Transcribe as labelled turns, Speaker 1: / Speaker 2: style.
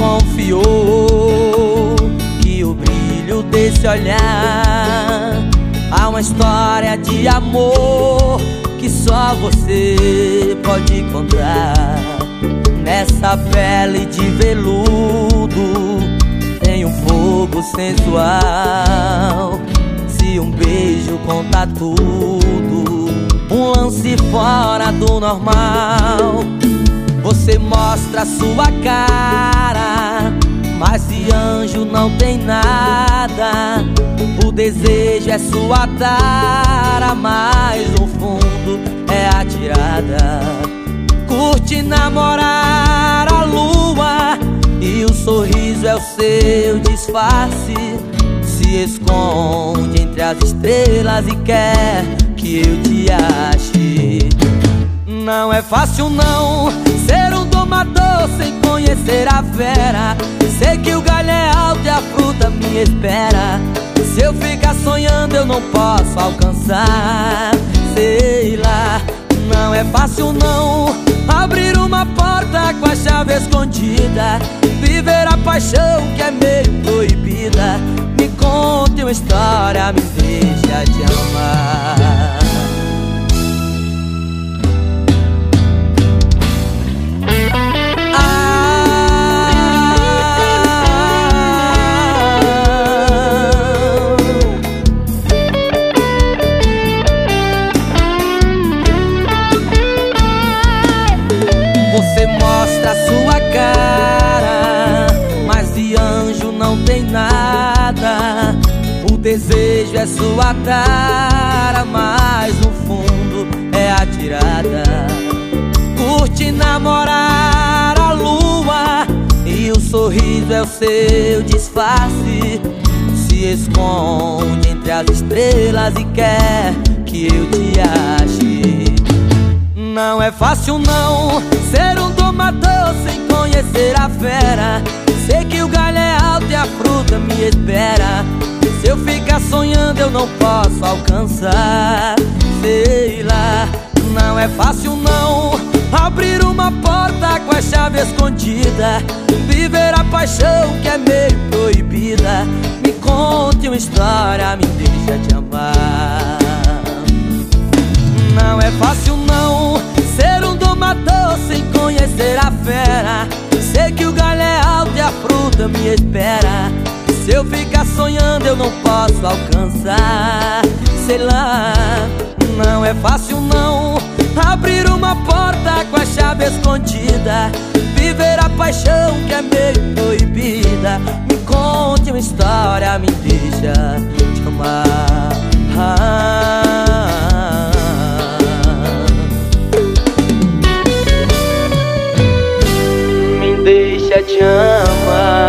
Speaker 1: desconfiou que o brilho desse olhar há uma história de amor que só você pode contar. Nessa pele de veludo tem um fogo sensual. Se um beijo conta tudo, um lance fora do normal. Você mostra sua cara, não tem nada. O desejo é sua tara, mas no fundo é atirada. Curte namorar a lua e o sorriso é o seu disfarce. Se esconde entre as estrelas e quer que eu te ache. Não é fácil não ser um domador sem conhecer a fera. Se eu ficar sonhando eu não posso alcançar. Sei lá, não é fácil não abrir uma porta com a chave escondida. Viver a paixão que é meio proibida. Me conte uma história, me deixa te amar. Mostra sua cara, mas de anjo não tem nada. O desejo é sua tara, mas no fundo é atirada. Curte namorar a lua e o sorriso é o seu disfarce. Se esconde entre as estrelas e quer que eu te ache. Não é fácil não ser um domador sem conhecer a fera. Sei que o galho é alto e a fruta me espera. Se eu ficar sonhando eu não posso alcançar. Sei lá, não é fácil não abrir uma porta com a chave escondida. Viver a paixão que é meio proibida. Me conte uma história, me deixa te amar. Não é fácil não me espera. Se eu ficar sonhando eu não posso alcançar. Sei lá, não é fácil não abrir uma porta com a chave escondida. Viver a paixão que é meio proibida. Me conte uma história, me deixa te amar. Me deixa te amar